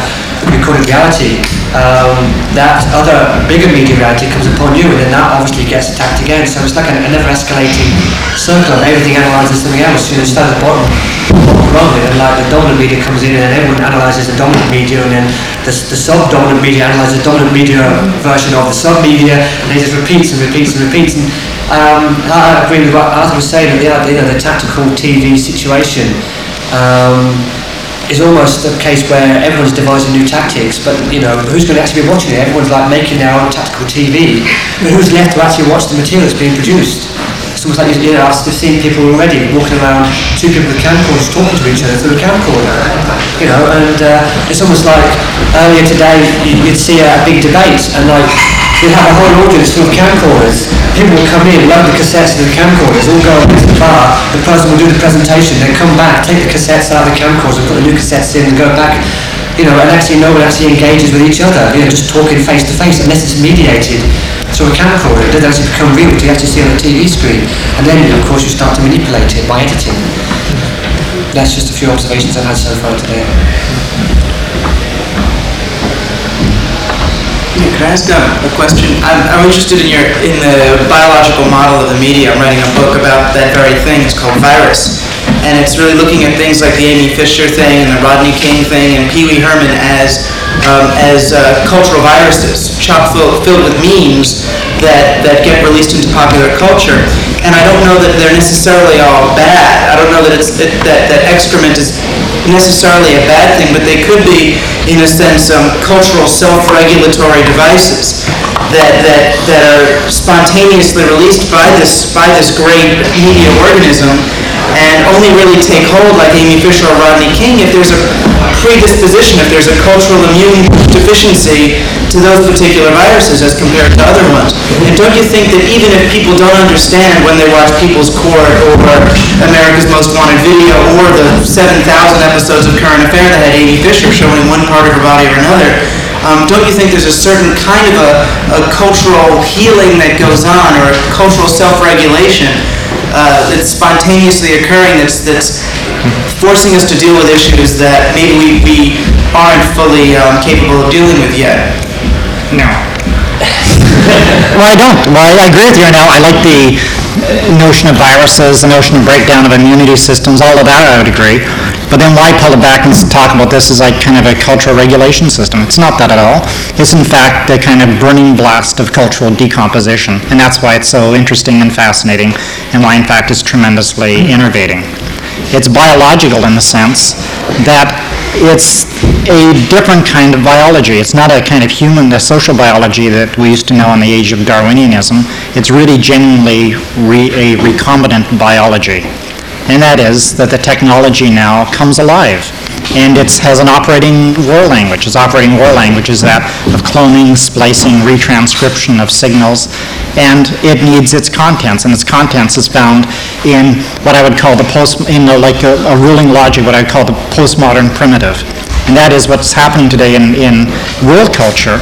recorded reality. Um, that other bigger media reality comes upon you, and then that obviously gets attacked again. So it's like an, a never escalating circle. Everything analyzes something else. You know, start at the bottom, and like the dominant media comes in, and then everyone analyzes the dominant media, and then the, the sub-dominant media analyzes the dominant media version of the sub-media, and it just repeats and repeats and repeats. And um, I agree with what Arthur was saying, the, you know, the tactical TV situation um, is almost a case where everyone's devising new tactics, but you know, who's going to actually be watching it? Everyone's like making their own tactical TV, but who's left to actually watch the material that's being produced? It's almost like, you know, I've seen people already walking around, two people with camcorders talking to each other through a camcorder, you know, and uh, it's almost like earlier today you- you'd see a big debate and like We'd have a whole audience full of camcorders. People would come in, load the cassettes of the camcorders, all go into the bar, the person will do the presentation, then come back, take the cassettes out of the camcorders and put the new cassettes in and go back, you know, and actually no one actually engages with each other, you know, just talking face to face unless it's mediated through a camcorder. It doesn't actually become real you actually see on a TV screen. And then, of course, you start to manipulate it by editing. That's just a few observations I've had so far today. Yeah, Can I ask um, a question? I'm, I'm interested in your in the biological model of the media. I'm writing a book about that very thing. It's called Virus, and it's really looking at things like the Amy Fisher thing and the Rodney King thing and Pee Wee Herman as um, as uh, cultural viruses, chock full, filled with memes that that get released into popular culture. And I don't know that they're necessarily all bad. I don't know that it's that that, that excrement is necessarily a bad thing, but they could be, in a sense, um, cultural self-regulatory devices that, that, that are spontaneously released by this, by this great media organism and only really take hold, like Amy Fisher or Rodney King, if there's a predisposition, if there's a cultural immune deficiency to those particular viruses as compared to other ones. And don't you think that even if people don't understand when they watch People's Court or America's Video or the 7,000 episodes of Current Affair that had Amy Fisher showing one part of her body or another, um, don't you think there's a certain kind of a, a cultural healing that goes on or a cultural self-regulation uh, that's spontaneously occurring that's, that's forcing us to deal with issues that maybe we, we aren't fully um, capable of dealing with yet? No. Well, I don't. Well, I I agree with you right now. I like the notion of viruses, the notion of breakdown of immunity systems, all of that I would agree. But then why pull it back and talk about this as like kind of a cultural regulation system? It's not that at all. It's in fact a kind of burning blast of cultural decomposition. And that's why it's so interesting and fascinating, and why in fact it's tremendously innovating. It's biological in the sense that it's a different kind of biology. It's not a kind of human, the social biology that we used to know in the age of Darwinianism. It's really genuinely re, a recombinant biology. And that is that the technology now comes alive. And it has an operating war language. Its operating war language is that of cloning, splicing, retranscription of signals, and it needs its contents, and its contents is found in what I would call the post, in a, like a, a ruling logic, what I'd call the postmodern primitive. And that is what's happening today in, in world culture,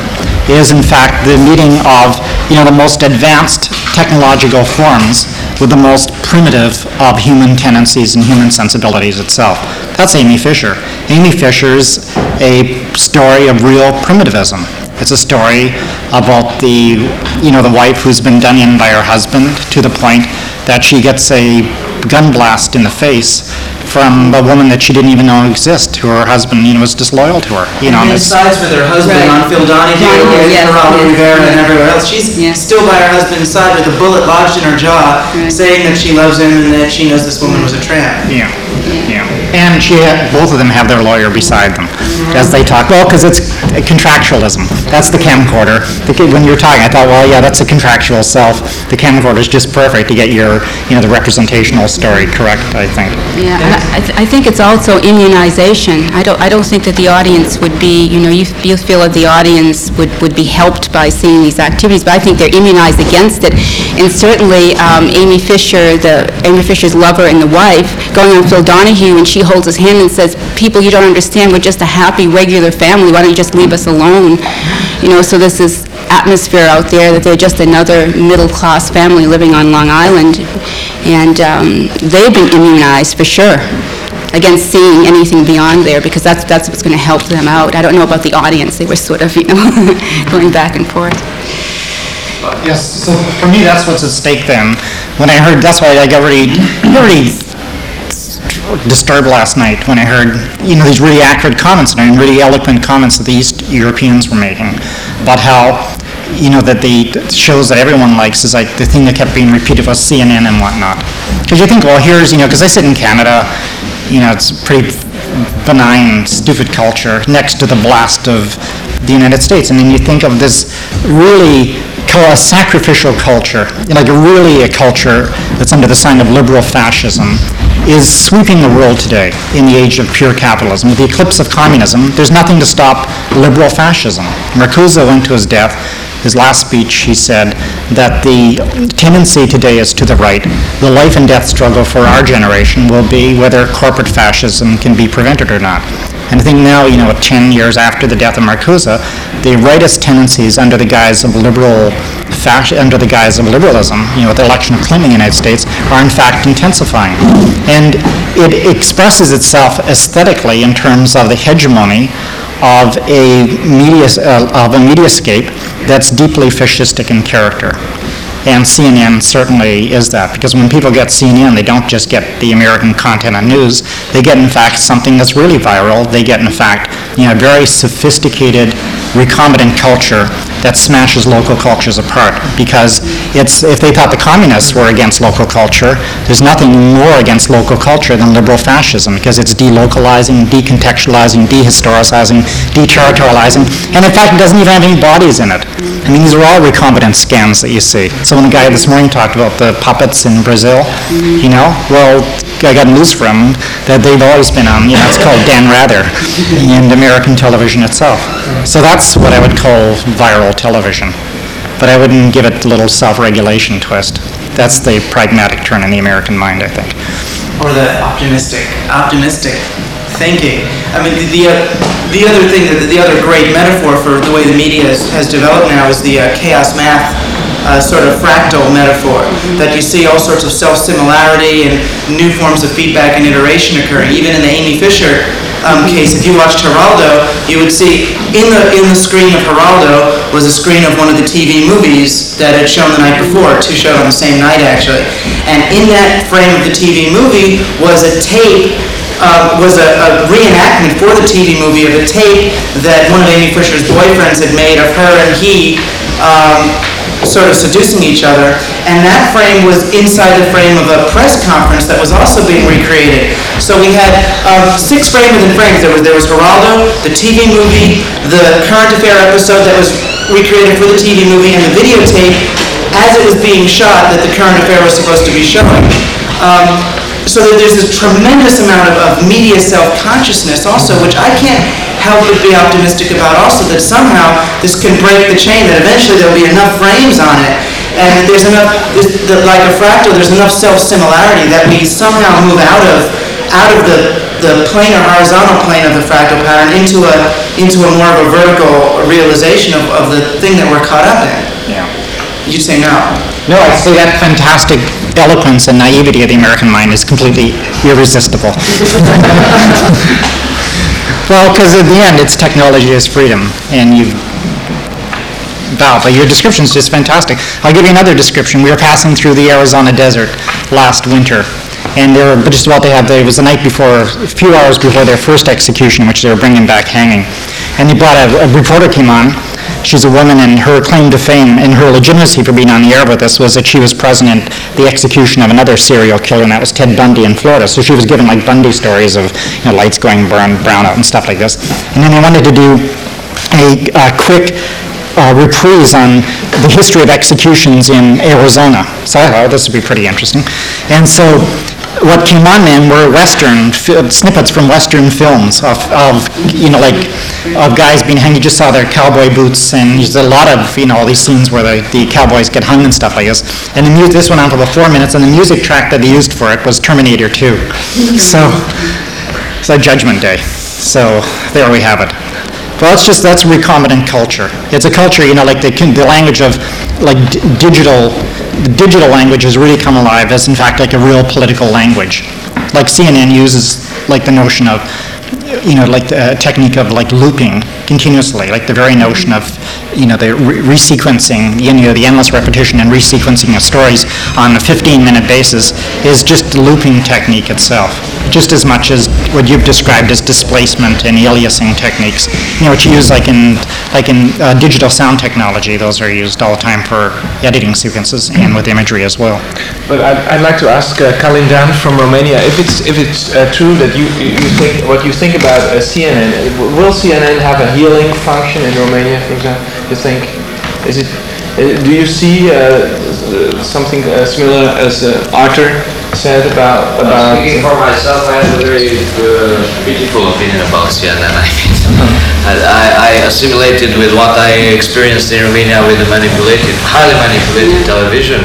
is in fact the meeting of, you know, the most advanced technological forms with the most primitive of human tendencies and human sensibilities itself. That's Amy Fisher. Amy Fisher's a story of real primitivism. It's a story about the, you know, the wife who's been done in by her husband to the point that she gets a gun blast in the face from a woman that she didn't even know exist, who her husband, you know, was disloyal to her, you know. and And it's- sides with her husband Right. on Phil Donahue Donahue, and yes, Geraldo yes, Rivera and everywhere else. She's Yeah. still by her husband's side with a bullet lodged in her jaw, Right. saying that she loves him and that she knows this woman was a tramp. Yeah, yeah. And she, both of them have their lawyer beside them as they talk. Well, because it's contractualism. That's the camcorder. The When you were talking, I thought, well, yeah, that's a contractual self. The camcorder is just perfect to get your, you know, the representational story correct, I think. Yeah, and I, I th- I think it's also immunization. I don't, I don't think that the audience would be, you know, you, f- you feel that the audience would, would be helped by seeing these activities, but I think they're immunized against it. And certainly, um, Amy Fisher, the, Amy Fisher's lover and the wife, going on Phil Donahue, and she holds his hand and says, "People, you don't understand, we're just a happy, regular family, why don't you just leave us alone?" You know, so this is atmosphere out there that they're just another middle-class family living on Long Island. And um, they've been immunized, for sure, against seeing anything beyond there, because that's, that's what's going to help them out. I don't know about the audience, they were sort of, you know, going back and forth. Yes, so for me, that's what's at stake then. When I heard, that's why I got really, got really disturbed last night when I heard, you know, these really accurate comments and really eloquent comments that the East Europeans were making about how, you know, that the shows that everyone likes is like the thing that kept being repeated was CNN and whatnot. Because you think, well, here's, you know, because I sit in Canada, you know, it's pretty benign, stupid culture next to the blast of the United States. And then you think of this really a sacrificial culture, like really a culture that's under the sign of liberal fascism, is sweeping the world today in the age of pure capitalism. With the eclipse of communism, there's nothing to stop liberal fascism. Marcuse went to his death his last speech, he said that the tendency today is to the right. The life and death struggle for our generation will be whether corporate fascism can be prevented or not. And I think now, you know, 10 years after the death of Marcuse, the rightist tendencies under the guise of liberal under the guise of liberalism, you know, with the election of Clinton in the United States, are in fact intensifying. And it expresses itself aesthetically in terms of the hegemony of a media, uh, of a mediascape that's deeply fascistic in character. And CNN certainly is that, because when people get CNN, they don't just get the American content and news, they get in fact something that's really viral, they get in fact, you know, very sophisticated, recombinant culture that smashes local cultures apart, because it's, if they thought the communists were against local culture, there's nothing more against local culture than liberal fascism, because it's delocalizing, decontextualizing, dehistoricizing, deterritorializing, and in fact, it doesn't even have any bodies in it. I mean, these are all recombinant scans that you see. So when the guy this morning talked about the puppets in Brazil, you know, well, I got news from that they've always been on, you know, it's called Dan Rather and American television itself. So that's what I would call viral television. But I wouldn't give it a little self-regulation twist. That's the pragmatic turn in the American mind, I think. or the optimistic, optimistic thinking. I mean, the, the, uh, the other thing, that the other great metaphor for the way the media has, has developed now is the uh, chaos math uh, sort of fractal metaphor, that you see all sorts of self-similarity and new forms of feedback and iteration occurring. Even in the Amy Fisher um, case, if you watched Geraldo, you would see in the in the screen of Geraldo was a screen of one of the TV movies that had shown the night before, two showed on the same night actually, and in that frame of the TV movie was a tape. Uh, was a, a reenactment for the TV movie of a tape that one of Amy Fisher's boyfriends had made of her and he um, sort of seducing each other, and that frame was inside the frame of a press conference that was also being recreated. So we had um, six frames within frames. There was there was Geraldo, the TV movie, the current affair episode that was recreated for the TV movie, and the videotape as it was being shot that the current affair was supposed to be showing. Um, so that there's this tremendous amount of, of media self-consciousness also, which I can't help but be optimistic about also, that somehow this can break the chain, that eventually there'll be enough frames on it, and there's enough, like a fractal, there's enough self-similarity that we somehow move out of, out of the, the plane or horizontal plane of the fractal pattern into a, into a more of a vertical realization of, of the thing that we're caught up in. Yeah. You'd say no. No, I'd say that fantastic eloquence and naivety of the American mind is completely irresistible. Well, because at the end, it's technology is freedom, and you bow, but your description is just fantastic. I'll give you another description. We were passing through the Arizona desert last winter, and they were just about to have, it was the night before, a few hours before their first execution, which they were bringing back hanging. And they brought a, a reporter came on, she's a woman, and her claim to fame and her legitimacy for being on the air with us was that she was present at the execution of another serial killer, and that was Ted Bundy in Florida. So she was given like Bundy stories of, you know, lights going brown, brown out and stuff like this. And then they wanted to do a, uh quick uh, reprise on the history of executions in Arizona. So I thought this would be pretty interesting. And so what came on then were Western, snippets from Western films of, of, you know, like, of guys being hung, you just saw their cowboy boots, and there's a lot of, you know, all these scenes where the, the cowboys get hung and stuff like this. And the music, this went on for about four minutes, and the music track that they used for it was Terminator 2. So, so Judgment Day. So there we have it. Well, it's just, that's recombinant culture. It's a culture, you know, like the, the language of, like, d- digital, the digital language has really come alive as in fact like a real political language. Like CNN uses, like, the notion of, you know, like the technique of like looping continuously, like the very notion of, you know, the re- resequencing, you know, the endless repetition and resequencing of stories on a 15-minute basis is just the looping technique itself, just as much as what you've described as displacement and aliasing techniques, you know, which you use like in, like in uh, digital sound technology, those are used all the time for editing sequences and with imagery as well. But I'd, I'd like to ask uh, Călin Dan from Romania, if it's, if it's uh, true that you, you think, what you think about uh, CNN, will CNN have a healing function in Romania, for example, you think? Is it, uh, do you see uh, something uh, similar as uh, Arthur said about, about... Speaking for myself, I have a very uh, beautiful opinion about CNN. I mean, I, I assimilated with what I experienced in Romania with the manipulated, highly manipulated television.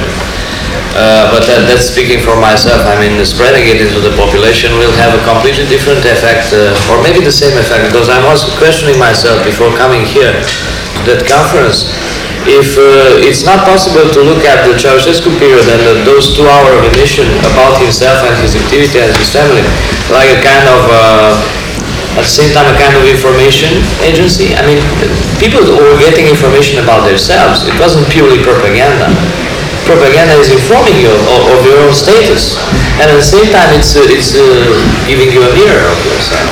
Uh, but that, that's speaking for myself. I mean, spreading it into the population will have a completely different effect, uh, or maybe the same effect, because I was questioning myself before coming here to that conference if uh, it's not possible to look at the Ceausescu period and uh, those two hour of emission about himself and his activity and his family, like a kind of, uh, at the same time, a kind of information agency. I mean, people were getting information about themselves. It wasn't purely propaganda. Propaganda is informing you of, of your own status, and at the same time, it's uh, it's uh, giving you a mirror of yourself.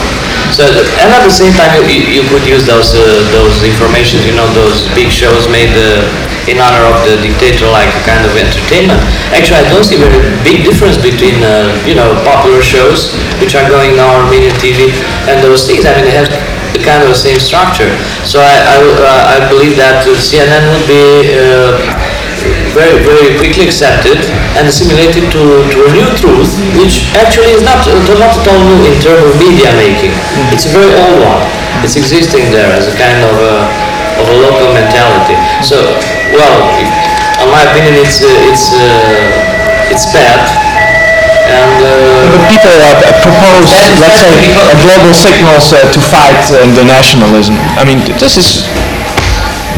So, and at the same time, you, you could use those uh, those informations, you know, those big shows made uh, in honor of the dictator, like a kind of entertainment. Actually, I don't see very big difference between, uh, you know, popular shows which are going now on Romanian TV and those things. I mean, they have the kind of the same structure. So I I, uh, I believe that CNN would be. Uh, very, very quickly accepted and assimilated to, to a new truth, which actually is not, uh, not at all new in terms of media making. It's a very old one. It's existing there as a kind of a, of a local mentality. So, well, in my opinion, it's, uh, it's, uh, it's bad. And, uh, But people uh, propose, let's say, a global signals uh, to fight uh, the nationalism. I mean, this is,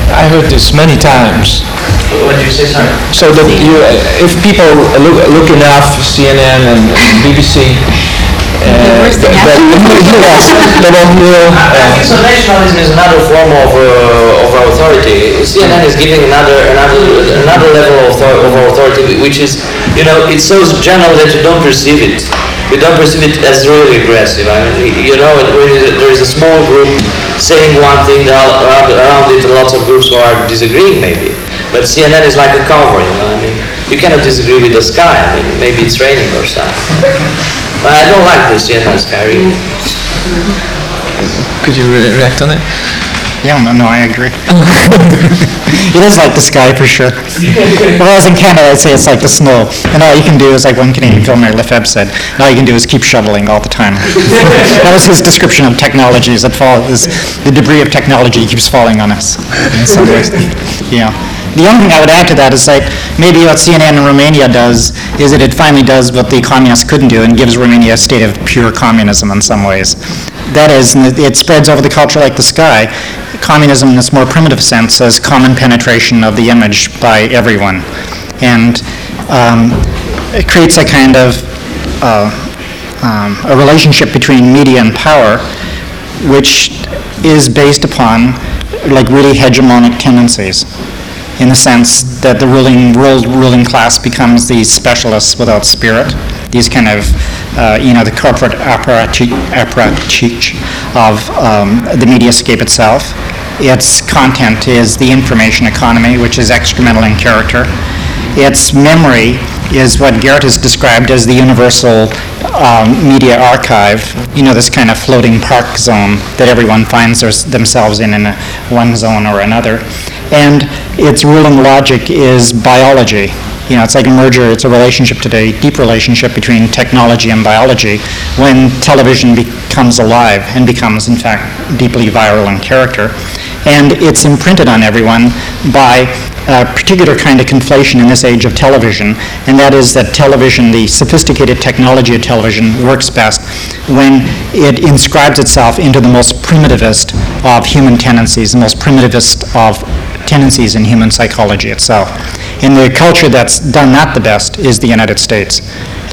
I heard this many times. what did you say, sorry? So that you, uh, if people look, look enough CNN and BBC, uh, worse than that- yes, they will hear, I think so nationalism is another form of, uh, of authority. CNN is giving another, another, another level of, author- of authority, which is, you know, it's so general that you don't perceive it. You don't perceive it as really aggressive. I mean, you know, when there is a small group saying one thing, around, around it lots of groups who are disagreeing maybe. But CNN is like a cover, you know, I mean, you cannot disagree with the sky. I mean, maybe it's raining or something. But I don't like the CNN sky really. could you re- react on it? Yeah, no, no, I agree. It is like the sky for sure. If I was in Canada, I'd say it's like the snow. And all you can do is, like one Canadian filmmaker, Lefebvre said, all you can do is keep shoveling all the time. That was his description of technologies that fall, is the debris of technology keeps falling on us in some ways. Yeah. The only thing I would add to that is like, maybe what CNN in Romania does is that it finally does what the communists couldn't do and gives Romania a state of pure communism in some ways. That is, and it- spreads over the culture like the sky. Communism in its more primitive sense as common penetration of the image by everyone. And um, it creates a kind of, uh, um, a relationship between media and power which is based upon like really hegemonic tendencies in the sense that the ruling world ruling class becomes these specialists without spirit, these kind of uh, you know the corporate apparatchik, apparatchik of um, the mediascape itself. Its content is the information economy, which is excremental in character. Its memory is what Geert has described as the universal um, media archive, you know, this kind of floating park zone that everyone finds themselves in, in a- one zone or another. And its ruling logic is biology. You know, it's like a merger, it's a relationship today, deep relationship between technology and biology, when television becomes alive and becomes, in fact, deeply viral in character. And it's imprinted on everyone by a particular kind of conflation in this age of television, and that is that television, the sophisticated technology of television, works best when it inscribes itself into the most primitivist of human tendencies, the most primitivist of tendencies in human psychology itself. And the culture that's done that the best is the United States.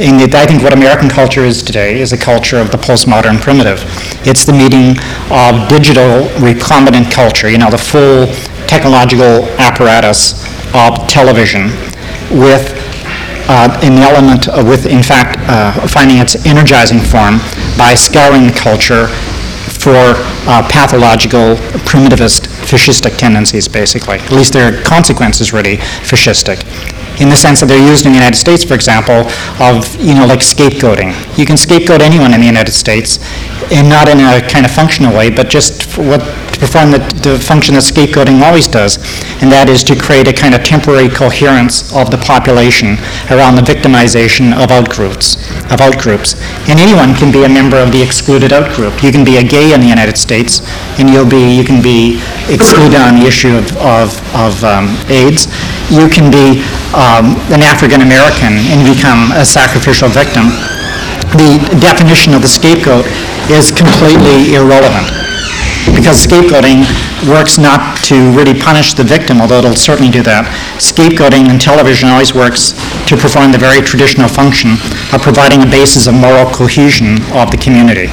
And it- I think what American culture is today is a culture of the postmodern primitive. It's the meeting of digital recombinant culture, you know, the full technological apparatus of television with uh, an element of, with, in fact, uh, finding its energizing form by scouring culture for uh, pathological, primitivist, fascistic tendencies, basically. At least their consequence is really fascistic. In the sense that they're used in the United States, for example, of, you know, like scapegoating. You can scapegoat anyone in the United States, and not in a kind of functional way, but just for what to perform the, the function that scapegoating always does, and that is to create a kind of temporary coherence of the population around the victimization of outgroups, of outgroups. And anyone can be a member of the excluded outgroup. You can be a gay in the United States, and you'll be, you can be excluded on the issue of, of, of um, AIDS. You can be um, an African American and become a sacrificial victim the definition of the scapegoat is completely irrelevant. Because scapegoating works not to really punish the victim, although it'll certainly do that. Scapegoating in television always works to perform the very traditional function of providing a basis of moral cohesion of the community.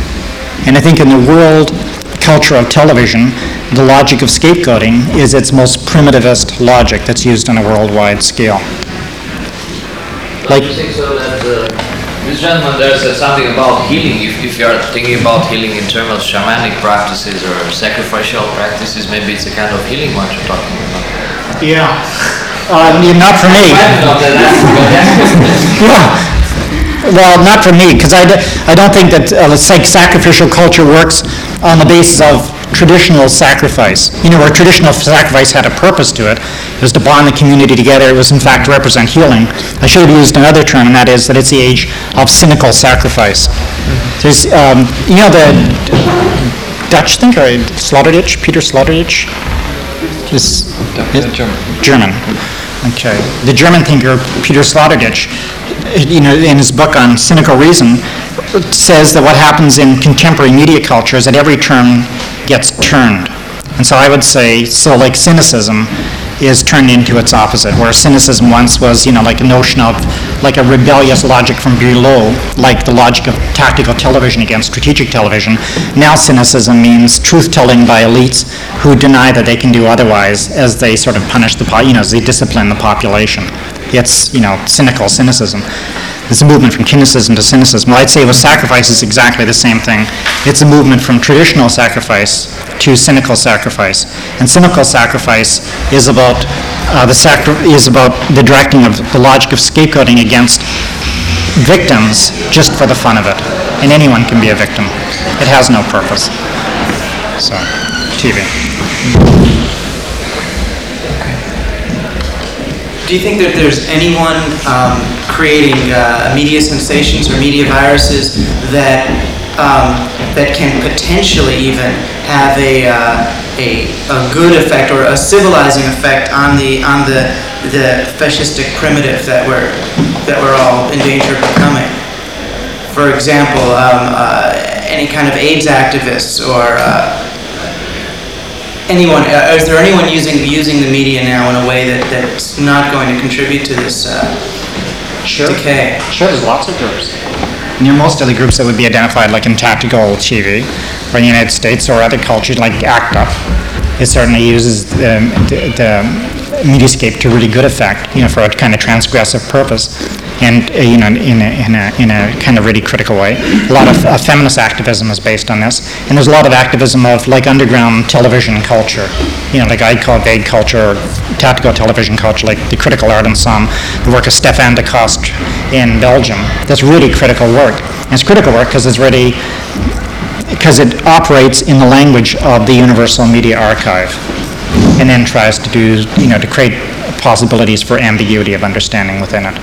And I think in the world culture of television, the logic of scapegoating is its most primitivist logic that's used on a worldwide scale. Like, think so that uh, this gentleman there said something about healing. If, if you are thinking about healing in terms of shamanic practices or sacrificial practices, maybe it's a kind of healing what you're talking about. Yeah. Uh, not for me. yeah. Well, not for me, because I, d- I don't think that uh, let's sacrificial culture works on the basis of traditional sacrifice. You know, where traditional sacrifice had a purpose to it, it was to bond the community together. It was in fact to represent healing. I should have used another term, and that is that it's the age of cynical sacrifice. There's, um, you know, the Dutch thinker Sloterdijk, Peter Sloterdijk. Just German. German. Okay. The German thinker Peter Sloterdijk, you know, in his book on cynical reason, says that what happens in contemporary media culture is that every term gets turned. And so I would say, so like cynicism is turned into its opposite, where cynicism once was, you know, like a notion of like a rebellious logic from below, like the logic of tactical television against strategic television. Now cynicism means truth-telling by elites who deny that they can do otherwise as they sort of punish the, you know, as they discipline the population. It's, you know, cynical cynicism. It's a movement from cynicism to cynicism. Well, I'd say with sacrifice is exactly the same thing. It's a movement from traditional sacrifice to cynical sacrifice. And cynical sacrifice is about uh, the sacri- is about the directing of the logic of scapegoating against victims just for the fun of it. And anyone can be a victim. It has no purpose. So, TV. Do you think that there's anyone um, creating uh, media sensations or media viruses that um, that can potentially even have a, uh, a a good effect or a civilizing effect on the on the the fascistic primitive that we're that we're all in danger of becoming? For example, um, uh, any kind of AIDS activists or uh, anyone, uh, is there anyone using, using the media now in a way that, that's not going to contribute to this uh, decay? Sure, there's lots of groups. Near most of the groups that would be identified, like in tactical TV, or in the United States, or other cultures like ACT UP, it certainly uses the, the, the mediascape to really good effect, you know, for a kind of transgressive purpose, and uh, you know, in a, in a in a kind of really critical way. A lot of uh, feminist activism is based on this, and there's a lot of activism of like underground television culture, you know, like I'd call vague culture or tactical television culture, like the Critical Art Ensemble, the work of Stefan de Cost in Belgium. That's really critical work. And it's critical work because it's really because it operates in the language of the Universal Media Archive and then tries to do, you know, to create possibilities for ambiguity of understanding within it.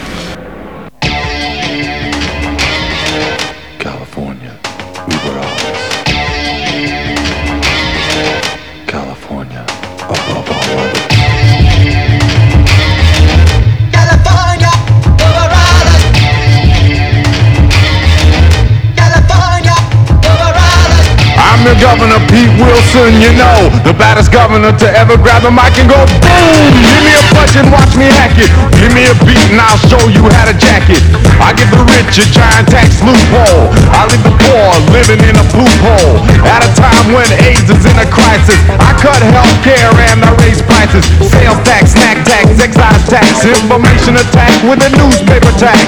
Governor, Pete Wilson, you know, the baddest governor to ever grab the mic and go boom. Give me a punch and watch me hack it. Give me a beat and I'll show you how to jack it. I give the rich a giant tax loophole. I leave the poor living in a poop hole. At a time when AIDS is in a crisis, I cut health care and I raise prices. Sales tax, snack tax, excise tax, information attack with a newspaper tax.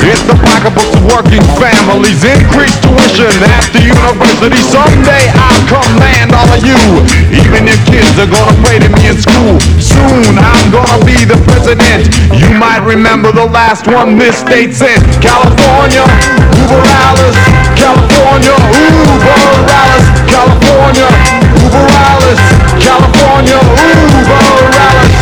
It's the pocketbooks of working families, increased tuition at the university. Someday I'll command all of you. Even your kids are gonna pray to me in school. Soon I'm gonna be the president. You might remember the last one this state sent. California, Über Alles. California, Über Alles. California, Über Alles, California, Über Alles.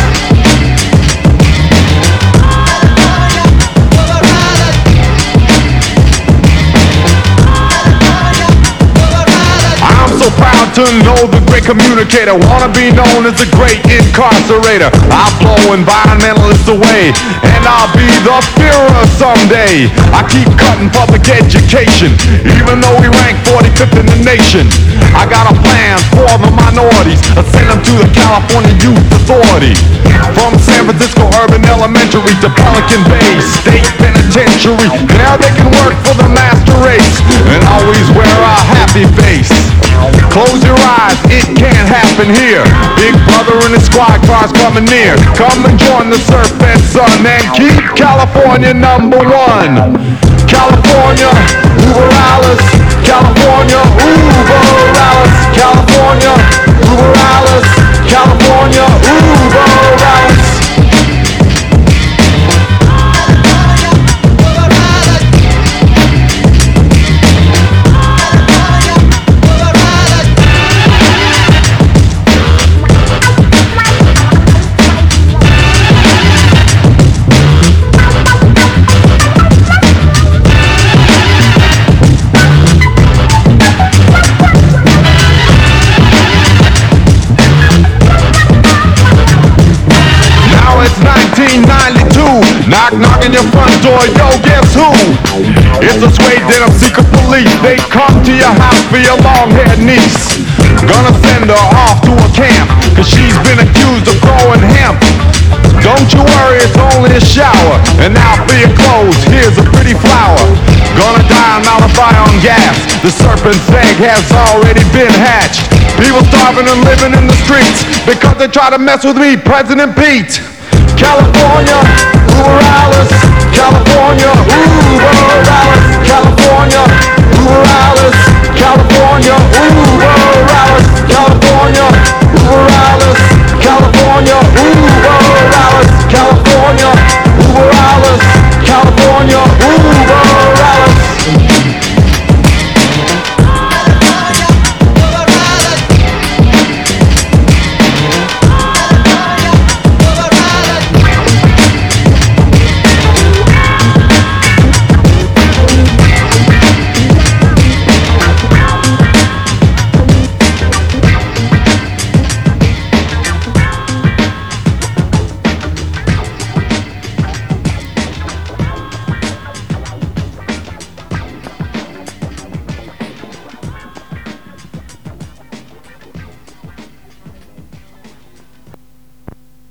So proud to know the great communicator. Wanna be known as the great incarcerator. I'll blow environmentalists away, and I'll be the Führer someday. I keep cutting public education, even though we rank 45th in the nation. I got a plan for the minorities. I send them to the California Youth Authority. From San Francisco Urban Elementary to Pelican Bay State Penitentiary. Now they can work for the master race and always wear a happy face. Close your eyes, it can't happen here. Big brother and his squad cars coming near. Come and join the surf and sun and keep California number one. California, Über Alles. California, Über Alles. California, Über Alles. California, Über Alles. On your front door. Yo, guess who? It's a suede denim secret police. They come to your house for your long-haired niece. Gonna send her off to a camp, cause she's been accused of growing hemp. Don't you worry, it's only a shower. And now for your clothes, here's a pretty flower. Gonna die on on gas. The serpent's egg has already been hatched. People starving and living in the streets because they try to mess with me, President Pete. California, Uber Alice, California, Uber Alice, California, Uber Alice, California, Uber Alice, California, Uber Alice, California, Uber Alice, California, Uber Alice, California,